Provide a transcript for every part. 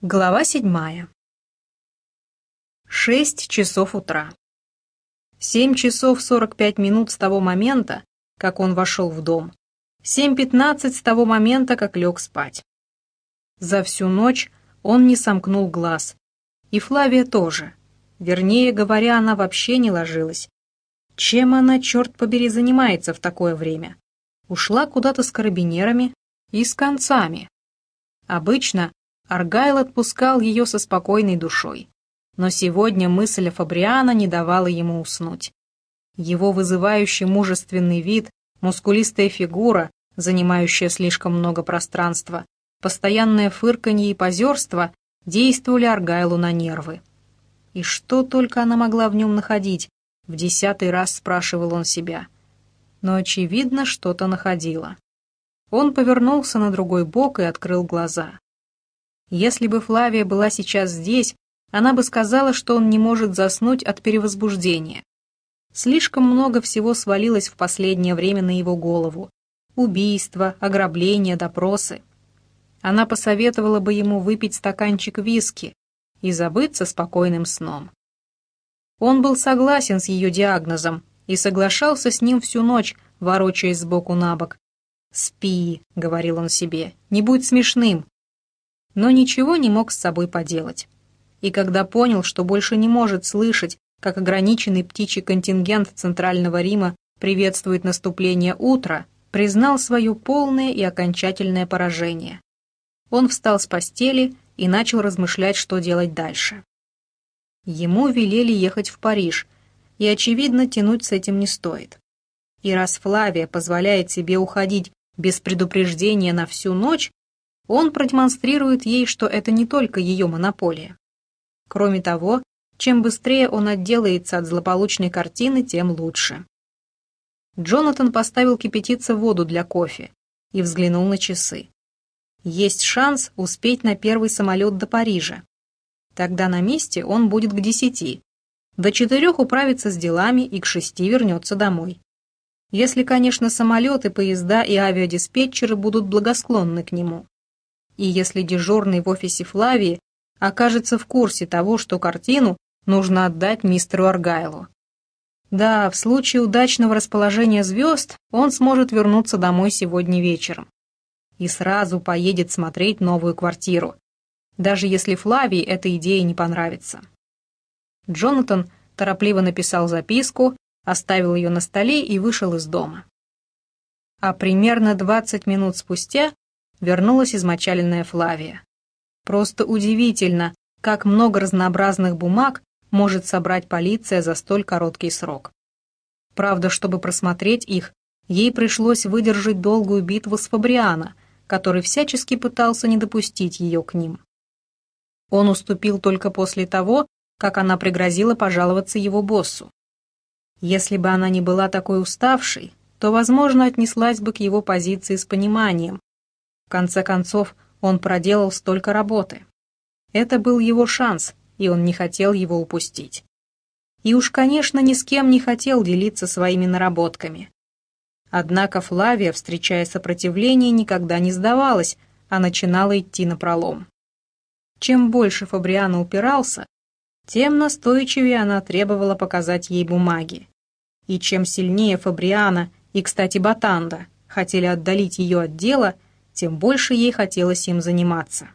Глава седьмая. Шесть часов утра. Семь часов сорок пять минут с того момента, как он вошел в дом. Семь пятнадцать с того момента, как лег спать. За всю ночь он не сомкнул глаз. И Флавия тоже. Вернее говоря, она вообще не ложилась. Чем она, черт побери, занимается в такое время? Ушла куда-то с карабинерами и с концами. Обычно Аргайл отпускал ее со спокойной душой. Но сегодня мысль о Фабриана не давала ему уснуть. Его вызывающий мужественный вид, мускулистая фигура, занимающая слишком много пространства, постоянное фырканье и позерство действовали Аргайлу на нервы. И что только она могла в нем находить, в десятый раз спрашивал он себя. Но, очевидно, что-то находила. Он повернулся на другой бок и открыл глаза. Если бы Флавия была сейчас здесь, она бы сказала, что он не может заснуть от перевозбуждения. Слишком много всего свалилось в последнее время на его голову. Убийства, ограбления, допросы. Она посоветовала бы ему выпить стаканчик виски и забыться спокойным сном. Он был согласен с ее диагнозом и соглашался с ним всю ночь, ворочаясь сбоку на бок. «Спи», — говорил он себе, — «не будь смешным, но ничего не мог с собой поделать. И когда понял, что больше не может слышать, как ограниченный птичий контингент Центрального Рима приветствует наступление утра, признал свое полное и окончательное поражение. Он встал с постели и начал размышлять, что делать дальше. Ему велели ехать в Париж, и, очевидно, тянуть с этим не стоит. И раз Флавия позволяет себе уходить без предупреждения на всю ночь, он продемонстрирует ей, что это не только ее монополия. Кроме того, чем быстрее он отделается от злополучной картины, тем лучше. Джонатан поставил кипятиться воду для кофе и взглянул на часы. Есть шанс успеть на первый самолет до Парижа. Тогда на месте он будет к десяти. До четырех управится с делами и к шести вернется домой. Если, конечно, самолеты, поезда и авиадиспетчеры будут благосклонны к нему и если дежурный в офисе Флавии окажется в курсе того, что картину нужно отдать мистеру Аргайлу. Да, в случае удачного расположения звезд он сможет вернуться домой сегодня вечером. И сразу поедет смотреть новую квартиру, даже если Флавии эта идея не понравится. Джонатан торопливо написал записку, оставил ее на столе и вышел из дома. А примерно 20 минут спустя вернулась измочаленная Флавия. Просто удивительно, как много разнообразных бумаг может собрать полиция за столь короткий срок. Правда, чтобы просмотреть их, ей пришлось выдержать долгую битву с Фабриано, который всячески пытался не допустить ее к ним. Он уступил только после того, как она пригрозила пожаловаться его боссу. Если бы она не была такой уставшей, то, возможно, отнеслась бы к его позиции с пониманием, конце концов, он проделал столько работы. Это был его шанс, и он не хотел его упустить. И уж, конечно, ни с кем не хотел делиться своими наработками. Однако Флавия, встречая сопротивление, никогда не сдавалась, а начинала идти на пролом. Чем больше Фабриано упирался, тем настойчивее она требовала показать ей бумаги. И чем сильнее Фабриано и, кстати, Батанда хотели отдалить ее от дела – тем больше ей хотелось им заниматься.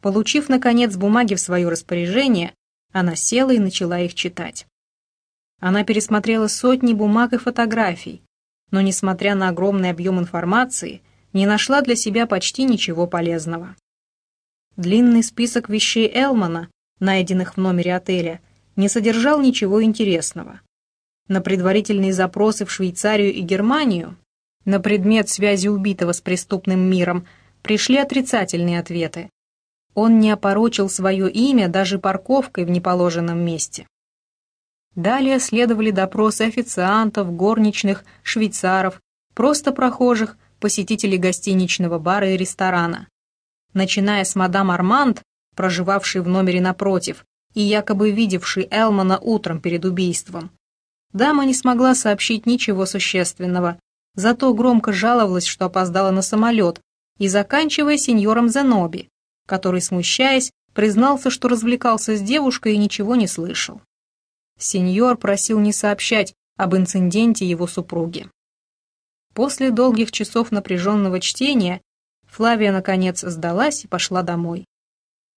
Получив, наконец, бумаги в свое распоряжение, она села и начала их читать. Она пересмотрела сотни бумаг и фотографий, но, несмотря на огромный объем информации, не нашла для себя почти ничего полезного. Длинный список вещей Элмана, найденных в номере отеля, не содержал ничего интересного. На предварительные запросы в Швейцарию и Германию на предмет связи убитого с преступным миром пришли отрицательные ответы. Он не опорочил свое имя даже парковкой в неположенном месте. Далее следовали допросы официантов, горничных, швейцаров, просто прохожих, посетителей гостиничного бара и ресторана. Начиная с мадам Арманд, проживавшей в номере напротив, и якобы видевшей Элмана утром перед убийством. Дама не смогла сообщить ничего существенного, зато громко жаловалась, что опоздала на самолет, и заканчивая сеньором Заноби, который, смущаясь, признался, что развлекался с девушкой и ничего не слышал. Сеньор просил не сообщать об инциденте его супруги. После долгих часов напряженного чтения Флавия, наконец, сдалась и пошла домой.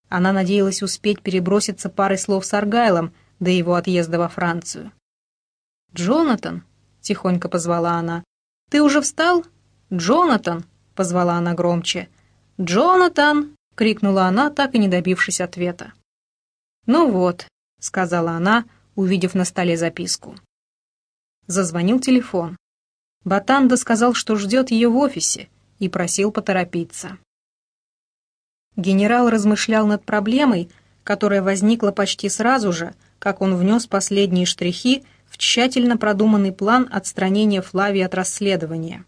Она надеялась успеть переброситься парой слов с Аргайлом до его отъезда во Францию. «Джонатан!» — тихонько позвала она. «Ты уже встал?» «Джонатан!» — позвала она громче. «Джонатан!» — крикнула она, так и не добившись ответа. «Ну вот», — сказала она, увидев на столе записку. Зазвонил телефон. Батанда сказал, что ждет ее в офисе, и просил поторопиться. Генерал размышлял над проблемой, которая возникла почти сразу же, как он внес последние штрихи в тщательно продуманный план отстранения Флавии от расследования.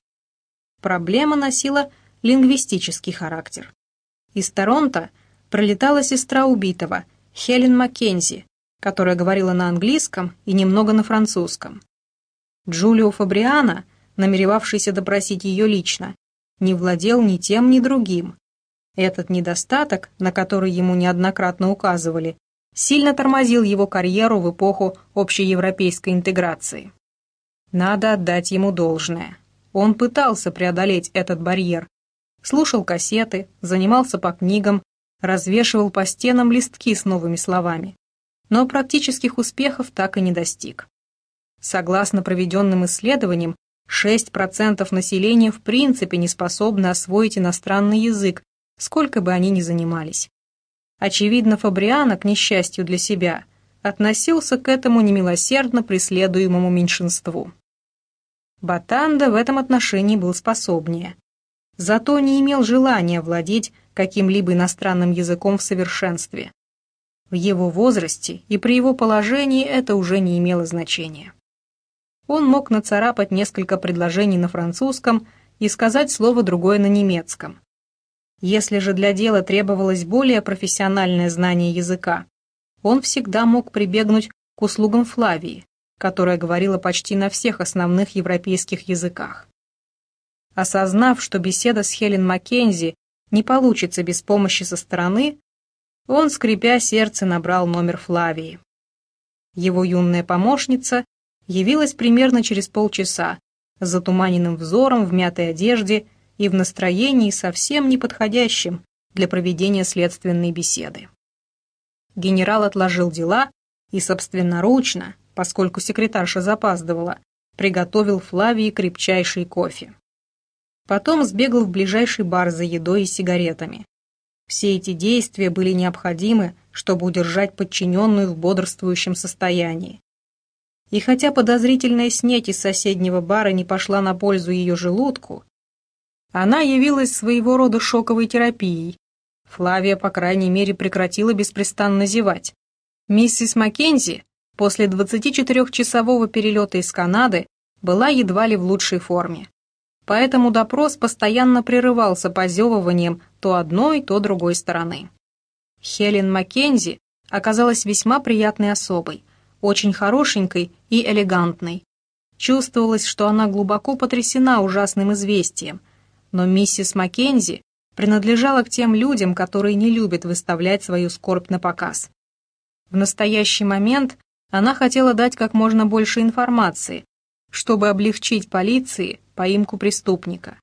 Проблема носила лингвистический характер. Из Торонто пролетала сестра убитого, Хелен Маккензи, которая говорила на английском и немного на французском. Джулио Фабриано, намеревавшийся допросить ее лично, не владел ни тем, ни другим. Этот недостаток, на который ему неоднократно указывали, сильно тормозил его карьеру в эпоху общеевропейской интеграции. Надо отдать ему должное. Он пытался преодолеть этот барьер. Слушал кассеты, занимался по книгам, развешивал по стенам листки с новыми словами. Но практических успехов так и не достиг. Согласно проведенным исследованиям, 6% населения в принципе не способны освоить иностранный язык, сколько бы они ни занимались. Очевидно, Фабриано, к несчастью для себя, относился к этому немилосердно преследуемому меньшинству. Батанда в этом отношении был способнее. Зато не имел желания владеть каким-либо иностранным языком в совершенстве. В его возрасте и при его положении это уже не имело значения он мог нацарапать несколько предложений на французском и сказать слово другое на немецком. Если же для дела требовалось более профессиональное знание языка, он всегда мог прибегнуть к услугам Флавии, которая говорила почти на всех основных европейских языках. Осознав, что беседа с Хелен Маккензи не получится без помощи со стороны, он, скрипя сердце, набрал номер Флавии. Его юная помощница явилась примерно через полчаса, с затуманенным взором в мятой одежде и в настроении совсем неподходящем для проведения следственной беседы. Генерал отложил дела и собственноручно, поскольку секретарша запаздывала, приготовил Флавии крепчайший кофе. Потом сбегал в ближайший бар за едой и сигаретами. Все эти действия были необходимы, чтобы удержать подчиненную в бодрствующем состоянии, и хотя подозрительная снеть из соседнего бара не пошла на пользу ее желудку, она явилась своего рода шоковой терапией. Флавия, по крайней мере, прекратила беспрестанно зевать. Миссис Маккензи после 24-часового перелета из Канады была едва ли в лучшей форме. Поэтому допрос постоянно прерывался позевыванием то одной, то другой стороны. Хелен Маккензи оказалась весьма приятной особой – очень хорошенькой и элегантной. Чувствовалось, что она глубоко потрясена ужасным известием, но миссис Маккензи принадлежала к тем людям, которые не любят выставлять свою скорбь на показ. В настоящий момент она хотела дать как можно больше информации, чтобы облегчить полиции поимку преступника.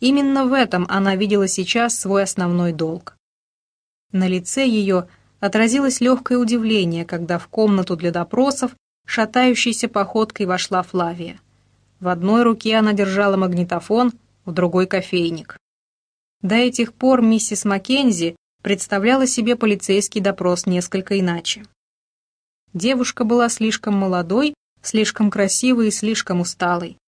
Именно в этом она видела сейчас свой основной долг. На лице ее – отразилось легкое удивление, когда в комнату для допросов шатающейся походкой вошла Флавия. В одной руке она держала магнитофон, в другой — кофейник. До этих пор миссис Маккензи представляла себе полицейский допрос несколько иначе. Девушка была слишком молодой, слишком красивой и слишком усталой.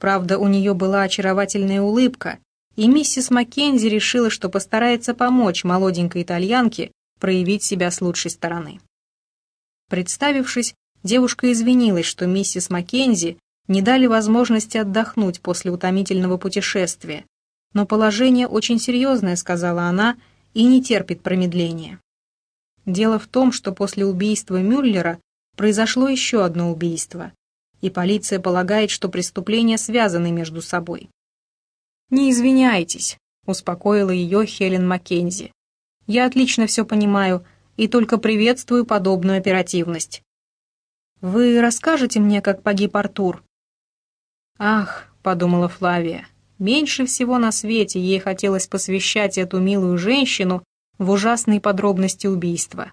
Правда, у нее была очаровательная улыбка, и миссис Маккензи решила, что постарается помочь молоденькой итальянке проявить себя с лучшей стороны. Представившись, девушка извинилась, что миссис Маккензи не дали возможности отдохнуть после утомительного путешествия, но положение очень серьезное, сказала она, и не терпит промедления. Дело в том, что после убийства Мюллера произошло еще одно убийство, и полиция полагает, что преступления связаны между собой. «Не извиняйтесь», — успокоила ее Хелен Маккензи. Я отлично все понимаю и только приветствую подобную оперативность. Вы расскажете мне, как погиб Артур? Ах, подумала Флавия, меньше всего на свете ей хотелось посвящать эту милую женщину в ужасные подробности убийства.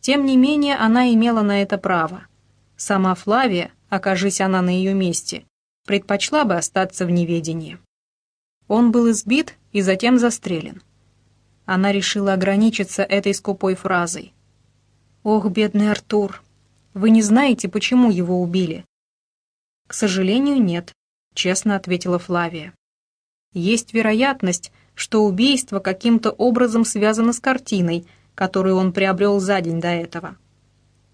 Тем не менее, она имела на это право. Сама Флавия, окажись она на ее месте, предпочла бы остаться в неведении. Он был избит и затем застрелен. Она решила ограничиться этой скупой фразой. «Ох, бедный Артур, вы не знаете, почему его убили?» «К сожалению, нет», — честно ответила Флавия. «Есть вероятность, что убийство каким-то образом связано с картиной, которую он приобрел за день до этого.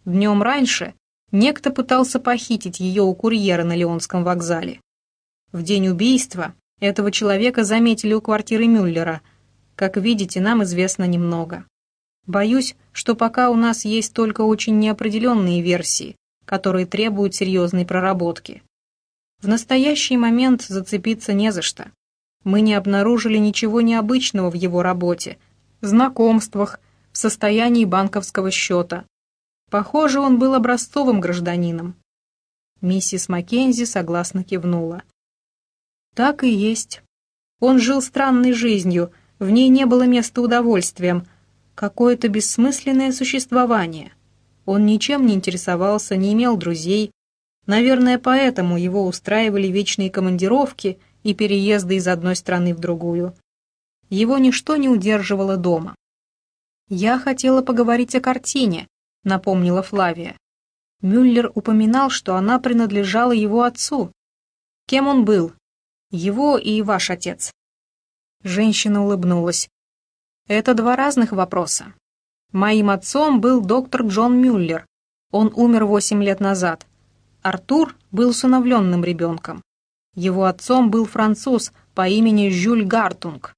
Днем раньше некто пытался похитить ее у курьера на Леонском вокзале. В день убийства этого человека заметили у квартиры Мюллера — как видите, нам известно немного. Боюсь, что пока у нас есть только очень неопределенные версии, которые требуют серьезной проработки. В настоящий момент зацепиться не за что. Мы не обнаружили ничего необычного в его работе, знакомствах, в состоянии банковского счета. Похоже, он был образцовым гражданином. Миссис Маккензи согласно кивнула. Так и есть. Он жил странной жизнью, в ней не было места удовольствиям, какое-то бессмысленное существование. Он ничем не интересовался, не имел друзей. Наверное, поэтому его устраивали вечные командировки и переезды из одной страны в другую. Его ничто не удерживало дома. «Я хотела поговорить о картине», — напомнила Флавия. Мюллер упоминал, что она принадлежала его отцу. Кем он был? Его и ваш отец. Женщина улыбнулась. Это два разных вопроса. Моим отцом был доктор Джон Мюллер. Он умер восемь лет назад. Артур был усыновленным ребенком. Его отцом был француз по имени Жюль Гартунг.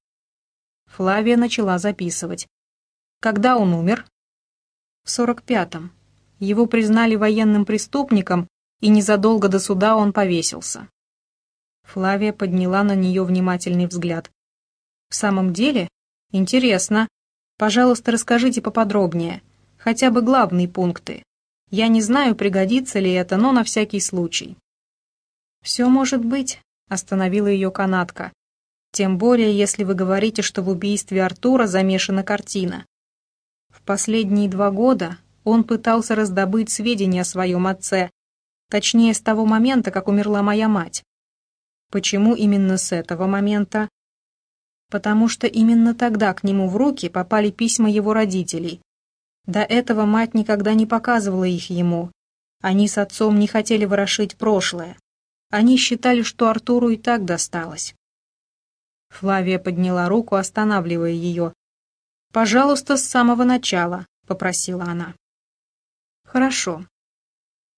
Флавия начала записывать. Когда он умер? В сорок пятом. Его признали военным преступником, и незадолго до суда он повесился. Флавия подняла на нее внимательный взгляд. В самом деле? Интересно. Пожалуйста, расскажите поподробнее. Хотя бы главные пункты. Я не знаю, пригодится ли это, но на всякий случай. «Все может быть», — остановила ее канатка. «Тем более, если вы говорите, что в убийстве Артура замешана картина. В последние два года он пытался раздобыть сведения о своем отце, точнее, с того момента, как умерла моя мать. Почему именно с этого момента, потому что именно тогда к нему в руки попали письма его родителей. До этого мать никогда не показывала их ему. Они с отцом не хотели ворошить прошлое. Они считали, что Артуру и так досталось. Флавия подняла руку, останавливая ее. «Пожалуйста, с самого начала», — попросила она. «Хорошо».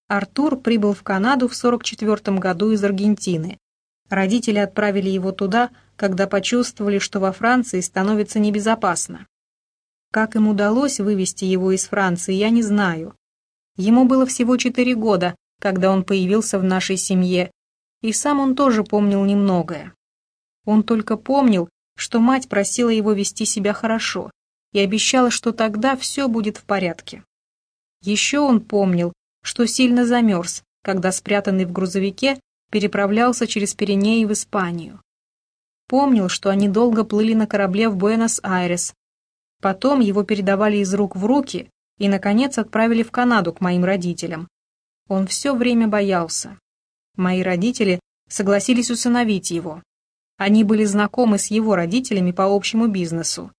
Артур прибыл в Канаду в 44 году из Аргентины. Родители отправили его туда, когда почувствовали, что во Франции становится небезопасно. Как им удалось вывести его из Франции, я не знаю. Ему было всего четыре года, когда он появился в нашей семье, и сам он тоже помнил немногое. Он только помнил, что мать просила его вести себя хорошо и обещала, что тогда все будет в порядке. Еще он помнил, что сильно замерз, когда спрятанный в грузовике переправлялся через Пиренеи в Испанию. Помнил, что они долго плыли на корабле в Буэнос-Айрес. Потом его передавали из рук в руки и, наконец, отправили в Канаду к моим родителям. Он все время боялся. Мои родители согласились усыновить его. Они были знакомы с его родителями по общему бизнесу.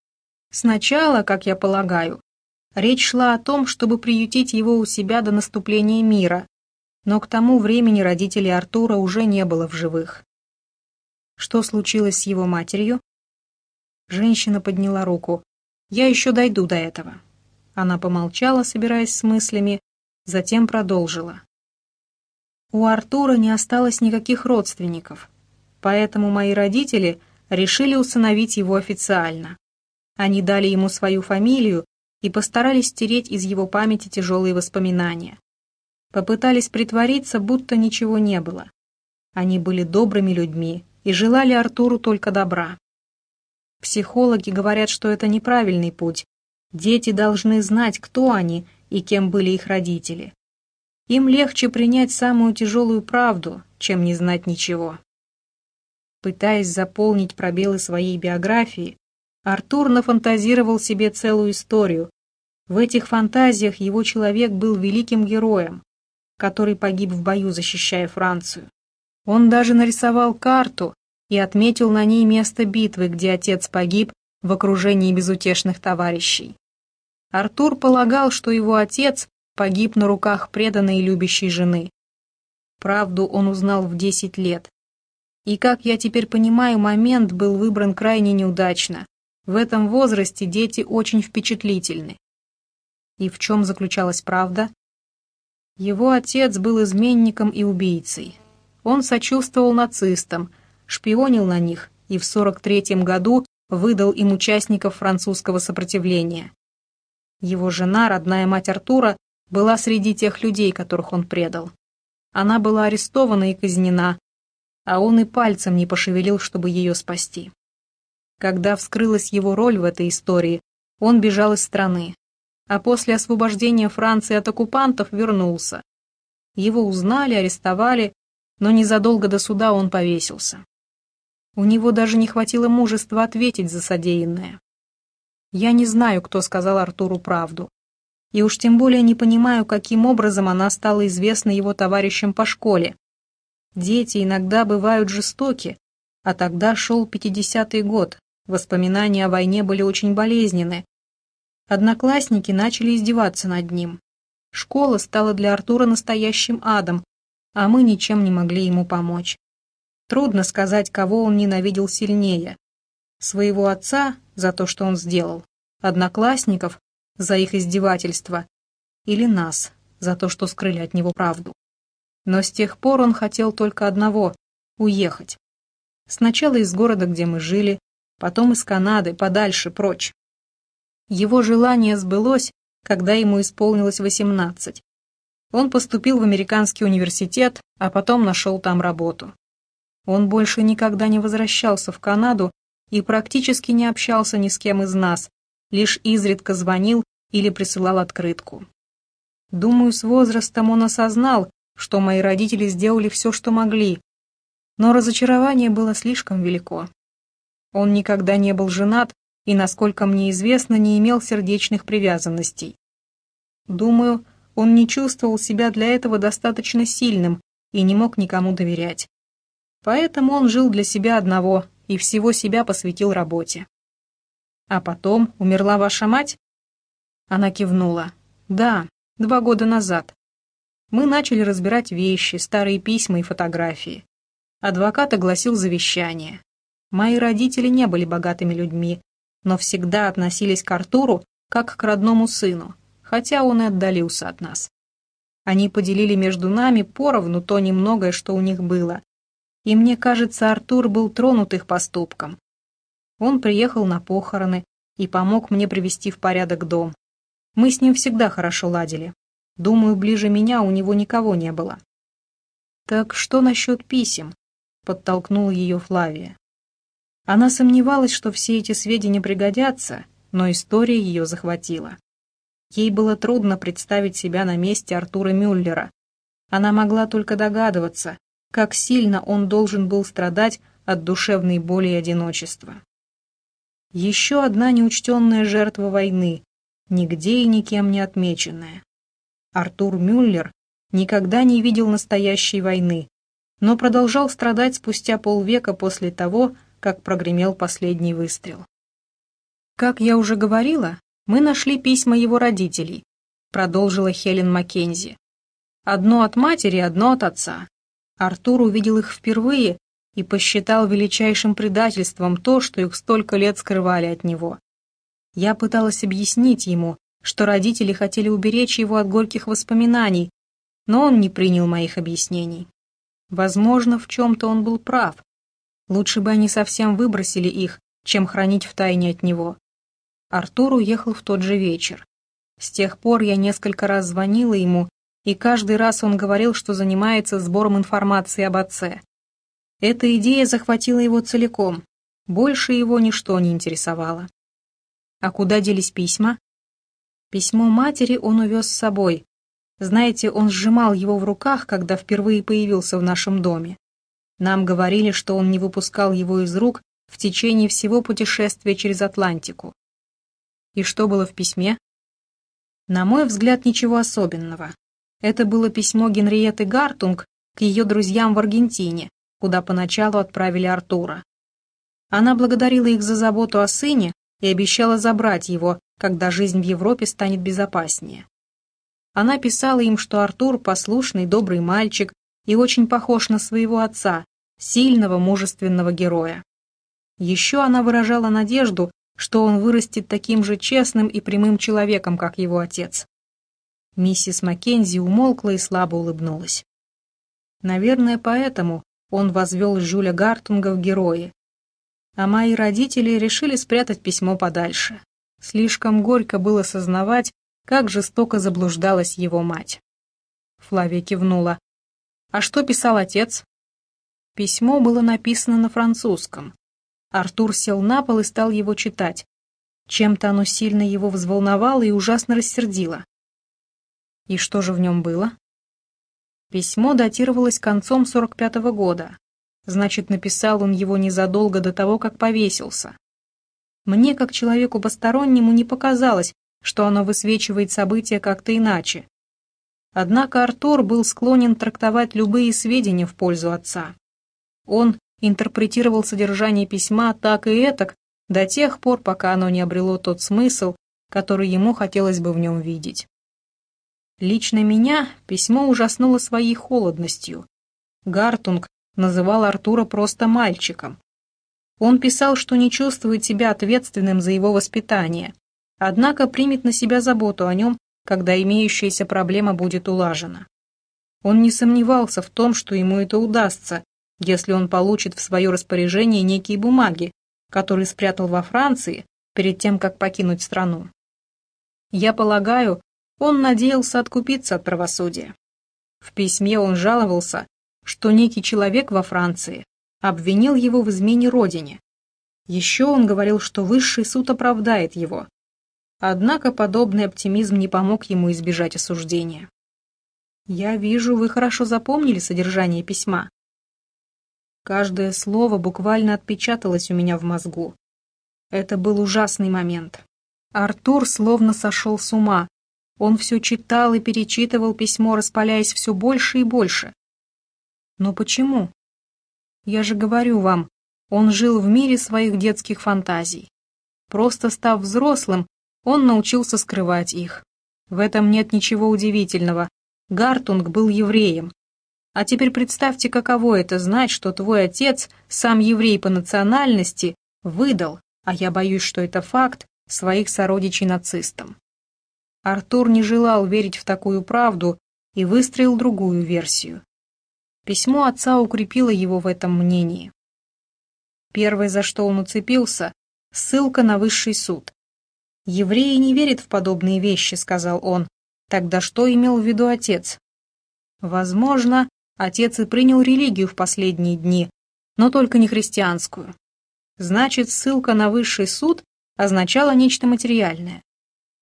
Сначала, как я полагаю, речь шла о том, чтобы приютить его у себя до наступления мира, но к тому времени родителей Артура уже не было в живых. Что случилось с его матерью? Женщина подняла руку. «Я еще дойду до этого». Она помолчала, собираясь с мыслями, затем продолжила. У Артура не осталось никаких родственников, поэтому мои родители решили усыновить его официально. Они дали ему свою фамилию и постарались стереть из его памяти тяжелые воспоминания. Попытались притвориться, будто ничего не было. Они были добрыми людьми, и желали Артуру только добра. Психологи говорят, что это неправильный путь. Дети должны знать, кто они и кем были их родители. Им легче принять самую тяжелую правду, чем не знать ничего. Пытаясь заполнить пробелы своей биографии, Артур нафантазировал себе целую историю. В этих фантазиях его человек был великим героем, который погиб в бою, защищая Францию. Он даже нарисовал карту и отметил на ней место битвы, где отец погиб в окружении безутешных товарищей. Артур полагал, что его отец погиб на руках преданной и любящей жены. Правду он узнал в 10 лет. И, как я теперь понимаю, момент был выбран крайне неудачно. В этом возрасте дети очень впечатлительны. И в чем заключалась правда? Его отец был изменником и убийцей. Он сочувствовал нацистам, шпионил на них и в 43 году выдал им участников французского сопротивления. Его жена, родная мать Артура, была среди тех людей, которых он предал. Она была арестована и казнена, а он и пальцем не пошевелил, чтобы ее спасти. Когда вскрылась его роль в этой истории, он бежал из страны, а после освобождения Франции от оккупантов вернулся. Его узнали, арестовали, но незадолго до суда он повесился. У него даже не хватило мужества ответить за содеянное. Я не знаю, кто сказал Артуру правду. И уж тем более не понимаю, каким образом она стала известна его товарищам по школе. Дети иногда бывают жестоки, а тогда шел 50-й год, Воспоминания о войне были очень болезненны. Одноклассники начали издеваться над ним. Школа стала для Артура настоящим адом, а мы ничем не могли ему помочь. Трудно сказать, кого он ненавидел сильнее. Своего отца за то, что он сделал, одноклассников за их издевательство, или нас за то, что скрыли от него правду. Но с тех пор он хотел только одного — уехать. Сначала из города, где мы жили, потом из Канады, подальше, прочь. Его желание сбылось, когда ему исполнилось 18. Он поступил в американский университет, а потом нашел там работу. Он больше никогда не возвращался в Канаду и практически не общался ни с кем из нас, лишь изредка звонил или присылал открытку. Думаю, с возрастом он осознал, что мои родители сделали все, что могли, но разочарование было слишком велико. Он никогда не был женат и, насколько мне известно, не имел сердечных привязанностей. Думаю, он не чувствовал себя для этого достаточно сильным и не мог никому доверять. Поэтому он жил для себя одного и всего себя посвятил работе. А потом умерла ваша мать? Она кивнула. Да, два года назад. Мы начали разбирать вещи, старые письма и фотографии. Адвокат огласил завещание. Мои родители не были богатыми людьми, но всегда относились к Артуру как к родному сыну, хотя он и отдалился от нас. Они поделили между нами поровну то немногое, что у них было. И мне кажется, Артур был тронут их поступком. Он приехал на похороны и помог мне привести в порядок дом. Мы с ним всегда хорошо ладили. Думаю, ближе меня у него никого не было. «Так что насчет писем?» — подтолкнула ее Флавия. Она сомневалась, что все эти сведения пригодятся, но история ее захватила. Ей было трудно представить себя на месте Артура Мюллера. Она могла только догадываться, как сильно он должен был страдать от душевной боли и одиночества. Еще одна неучтенная жертва войны, нигде и никем не отмеченная. Артур Мюллер никогда не видел настоящей войны, но продолжал страдать спустя полвека после того, как прогремел последний выстрел. «Как я уже говорила, мы нашли письма его родителей», продолжила Хелен Маккензи. «Одно от матери, одно от отца. Артур увидел их впервые и посчитал величайшим предательством то, что их столько лет скрывали от него. Я пыталась объяснить ему, что родители хотели уберечь его от горьких воспоминаний, но он не принял моих объяснений. Возможно, в чем-то он был прав, Лучше бы они совсем выбросили их, чем хранить в тайне от него. Артур уехал в тот же вечер. С тех пор я несколько раз звонила ему, и каждый раз он говорил, что занимается сбором информации об отце. Эта идея захватила его целиком. Больше его ничто не интересовало. А куда делись письма? Письмо матери он увез с собой. Знаете, он сжимал его в руках, когда впервые появился в нашем доме. Нам говорили, что он не выпускал его из рук в течение всего путешествия через Атлантику. И что было в письме? На мой взгляд, ничего особенного. Это было письмо Генриетты Гартунг к ее друзьям в Аргентине, куда поначалу отправили Артура. Она благодарила их за заботу о сыне и обещала забрать его, когда жизнь в Европе станет безопаснее. Она писала им, что Артур послушный, добрый мальчик и очень похож на своего отца, сильного, мужественного героя. Еще она выражала надежду, что он вырастет таким же честным и прямым человеком, как его отец. Миссис Маккензи умолкла и слабо улыбнулась. Наверное, поэтому он возвел Жюля Гартунга в герои, а мои родители решили спрятать письмо подальше. Слишком горько было сознавать, как жестоко заблуждалась его мать. Флавия кивнула. «А что писал отец?» Письмо было написано на французском. Артур сел на пол и стал его читать. Чем-то оно сильно его взволновало и ужасно рассердило. И что же в нем было? Письмо датировалось концом 45-го года, Значит, написал он его незадолго до того, как повесился. Мне, как человеку постороннему, не показалось, что оно высвечивает события как-то иначе. Однако Артур был склонен трактовать любые сведения в пользу отца. Он интерпретировал содержание письма так и этак до тех пор, пока оно не обрело тот смысл, который ему хотелось бы в нем видеть. Лично меня письмо ужаснуло своей холодностью. Гартунг называл Артура просто мальчиком. Он писал, что не чувствует себя ответственным за его воспитание, однако примет на себя заботу о нем, когда имеющаяся проблема будет улажена. Он не сомневался в том, что ему это удастся, если он получит в свое распоряжение некие бумаги, которые спрятал во Франции перед тем, как покинуть страну. Я полагаю, он надеялся откупиться от правосудия. В письме он жаловался, что некий человек во Франции обвинил его в измене родине. Еще он говорил, что высший суд оправдает его. Однако подобный оптимизм не помог ему избежать осуждения. «Я вижу, вы хорошо запомнили содержание письма». Каждое слово буквально отпечаталось у меня в мозгу. Это был ужасный момент. Артур словно сошел с ума. Он все читал и перечитывал письмо, распаляясь все больше и больше. Но почему? Я же говорю вам, он жил в мире своих детских фантазий. Просто став взрослым, он научился скрывать их. В этом нет ничего удивительного. Гартунг был евреем. А теперь представьте, каково это знать, что твой отец, сам еврей по национальности, выдал, а я боюсь, что это факт, своих сородичей нацистам. Артур не желал верить в такую правду и выстроил другую версию. Письмо отца укрепило его в этом мнении. Первое, за что он уцепился, ссылка на высший суд. «Евреи не верят в подобные вещи», — сказал он. Тогда что имел в виду отец? Возможно, отец и принял религию в последние дни, но только не христианскую. Значит, ссылка на высший суд означала нечто материальное.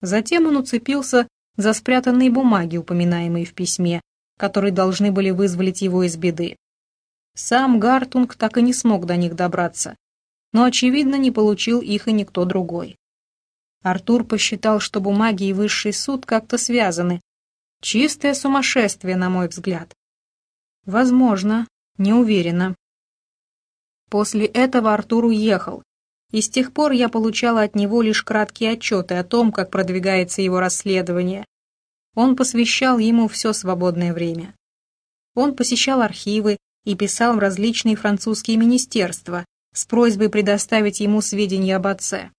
Затем он уцепился за спрятанные бумаги, упоминаемые в письме, которые должны были вызволить его из беды. Сам Гартунг так и не смог до них добраться, но, очевидно, не получил их и никто другой. Артур посчитал, что бумаги и высший суд как-то связаны. Чистое сумасшествие, на мой взгляд. Возможно, не уверена. После этого Артур уехал, и с тех пор я получала от него лишь краткие отчеты о том, как продвигается его расследование, он посвящал ему все свободное время. Он посещал архивы и писал в различные французские министерства с просьбой предоставить ему сведения об отце.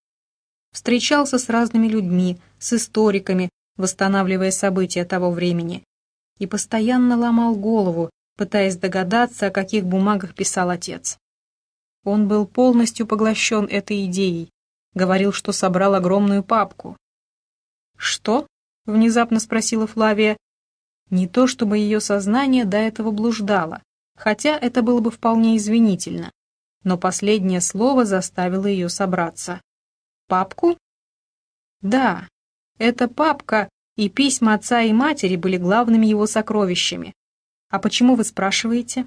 Встречался с разными людьми, с историками, восстанавливая события того времени, и постоянно ломал голову, пытаясь догадаться, о каких бумагах писал отец. Он был полностью поглощен этой идеей, говорил, что собрал огромную папку. «Что?» — внезапно спросила Флавия. Не то чтобы ее сознание до этого блуждало, хотя это было бы вполне извинительно. но последнее слово заставило ее собраться. «Папку?» «Да, эта папка и письма отца и матери были главными его сокровищами. А почему вы спрашиваете?»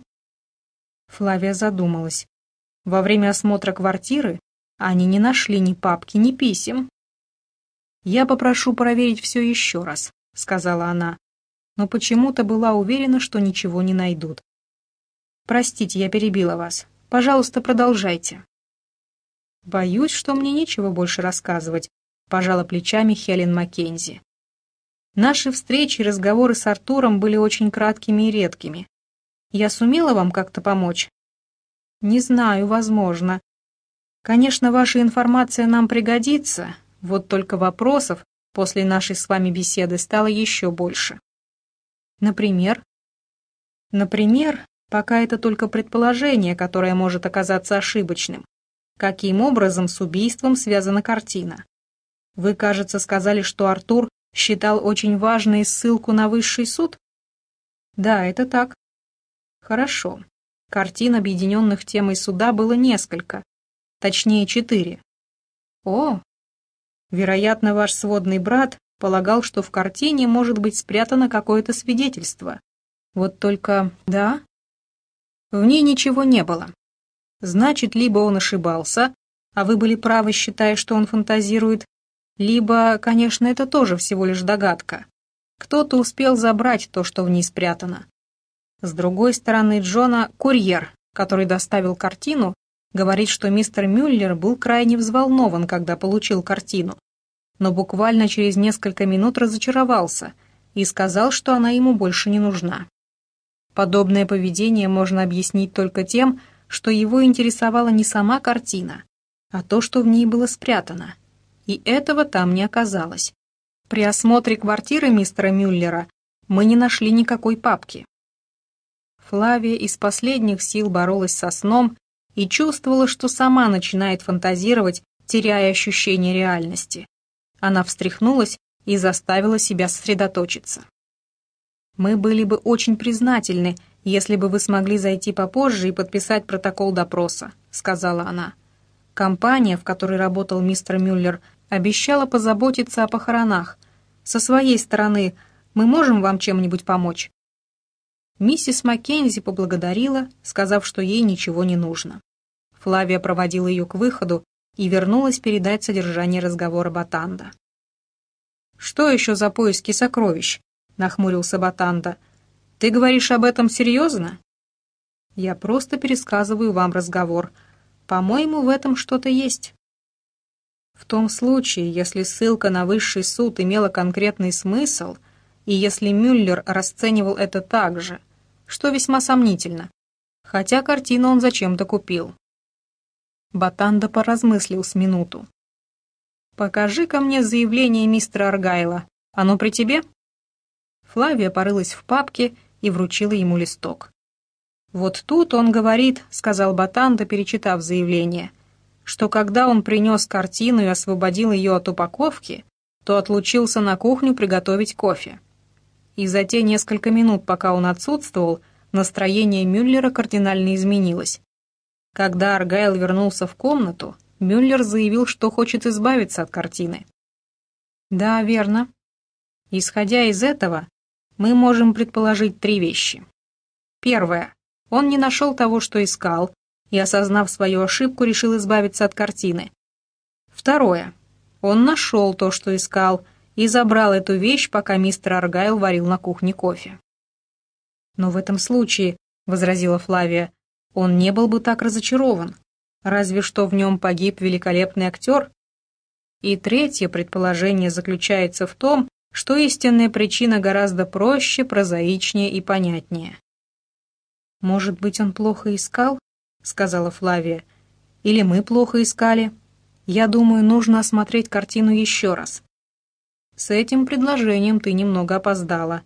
Флавия задумалась. Во время осмотра квартиры они не нашли ни папки, ни писем. «Я попрошу проверить все еще раз», — сказала она, но почему-то была уверена, что ничего не найдут. «Простите, я перебила вас. Пожалуйста, продолжайте». «Боюсь, что мне нечего больше рассказывать», — пожала плечами Хелен Маккензи. Наши встречи и разговоры с Артуром были очень краткими и редкими. Я сумела вам как-то помочь? Не знаю, возможно. Конечно, ваша информация нам пригодится, вот только вопросов после нашей с вами беседы стало еще больше. Например? Например, пока это только предположение, которое может оказаться ошибочным. Каким образом с убийством связана картина? Вы, кажется, сказали, что Артур считал очень важной ссылку на высший суд? Да, это так. Хорошо. Картин, объединенных темой суда, было несколько. Точнее, четыре. О! Вероятно, ваш сводный брат полагал, что в картине может быть спрятано какое-то свидетельство. Вот только... да? В ней ничего не было. Значит, либо он ошибался, а вы были правы, считая, что он фантазирует, либо, конечно, это тоже всего лишь догадка. Кто-то успел забрать то, что в ней спрятано. С другой стороны Джона курьер, который доставил картину, говорит, что мистер Мюллер был крайне взволнован, когда получил картину, но буквально через несколько минут разочаровался и сказал, что она ему больше не нужна. Подобное поведение можно объяснить только тем, что его интересовала не сама картина, а то, что в ней было спрятано и этого там не оказалось. При осмотре квартиры мистера Мюллера мы не нашли никакой папки. Флавия из последних сил боролась со сном и чувствовала, что сама начинает фантазировать, теряя ощущение реальности. Она встряхнулась и заставила себя сосредоточиться. «Мы были бы очень признательны, если бы вы смогли зайти попозже и подписать протокол допроса», — сказала она. Компания, в которой работал мистер Мюллер, Обещала позаботиться о похоронах. Со своей стороны, мы можем вам чем-нибудь помочь?» Миссис Маккензи поблагодарила, сказав, что ей ничего не нужно. Флавия проводила ее к выходу и вернулась передать содержание разговора Батанда. «Что еще за поиски сокровищ?» — нахмурился Батанда. «Ты говоришь об этом серьезно?» «Я просто пересказываю вам разговор. По-моему, в этом что-то есть». В том случае, если ссылка на высший суд имела конкретный смысл, и если Мюллер расценивал это так же, что весьма сомнительно, хотя картину он зачем-то купил. Батанда поразмыслил с минуту. «Покажи-ка мне заявление мистера Аргайла. Оно при тебе?» Флавия порылась в папке и вручила ему листок. «Вот тут он говорит», — сказал Батанда, перечитав заявление, — что когда он принес картину и освободил ее от упаковки, то отлучился на кухню приготовить кофе. И за те несколько минут, пока он отсутствовал, настроение Мюллера кардинально изменилось. Когда Аргайл вернулся в комнату, Мюллер заявил, что хочет избавиться от картины. Да, верно. Исходя из этого, мы можем предположить три вещи. Первое. Он не нашел того, что искал, и, осознав свою ошибку, решил избавиться от картины. Второе. Он нашел то, что искал, и забрал эту вещь, пока мистер Аргайл варил на кухне кофе. «Но в этом случае», — возразила Флавия, — «он не был бы так разочарован. Разве что в нем погиб великолепный актер». И третье предположение заключается в том, что истинная причина гораздо проще, прозаичнее и понятнее. «Может быть, он плохо искал?» — сказала Флавия. «Или мы плохо искали? Я думаю, нужно осмотреть картину еще раз». «С этим предложением ты немного опоздала.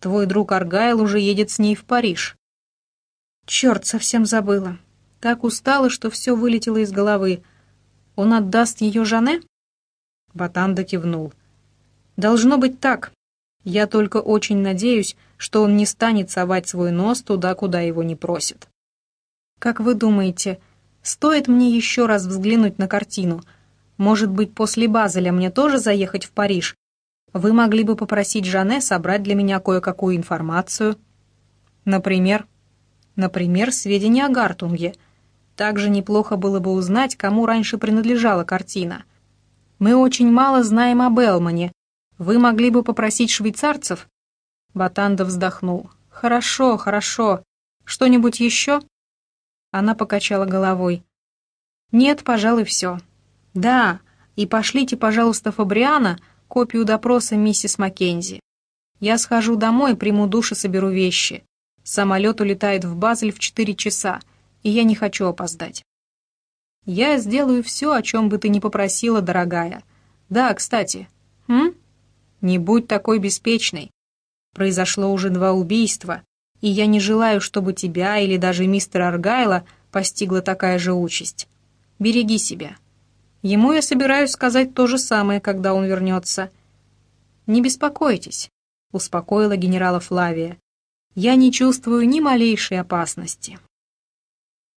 Твой друг Аргайл уже едет с ней в Париж». «Черт, совсем забыла. Так устала, что все вылетело из головы. Он отдаст ее Жане?» Батанда кивнул. «Должно быть так. Я только очень надеюсь, что он не станет совать свой нос туда, куда его не просят». Как вы думаете, Стоит мне еще раз взглянуть на картину. Может быть, после Базеля мне тоже заехать в Париж? Вы могли бы попросить Жанне собрать для меня кое-какую информацию. Например? Например, сведения о Гартунге. Также неплохо было бы узнать, кому раньше принадлежала картина. Мы очень мало знаем о Белмане. Вы могли бы попросить швейцарцев? Батанда вздохнул. Хорошо, хорошо. Что-нибудь еще? Она покачала головой. «Нет, пожалуй, все. Да, и пошлите, пожалуйста, Фабриана копию допроса миссис Маккензи. Я схожу домой, приму душ и соберу вещи. Самолет улетает в Базель в четыре часа, и я не хочу опоздать. Я сделаю все, о чем бы ты ни попросила, дорогая. Да, кстати. М? Не будь такой беспечной. Произошло уже два убийства, и я не желаю, чтобы тебя или даже мистера Аргайла постигла такая же участь. Береги себя. Ему я собираюсь сказать то же самое, когда он вернется. Не беспокойтесь, успокоила генерала Флавия. Я не чувствую ни малейшей опасности.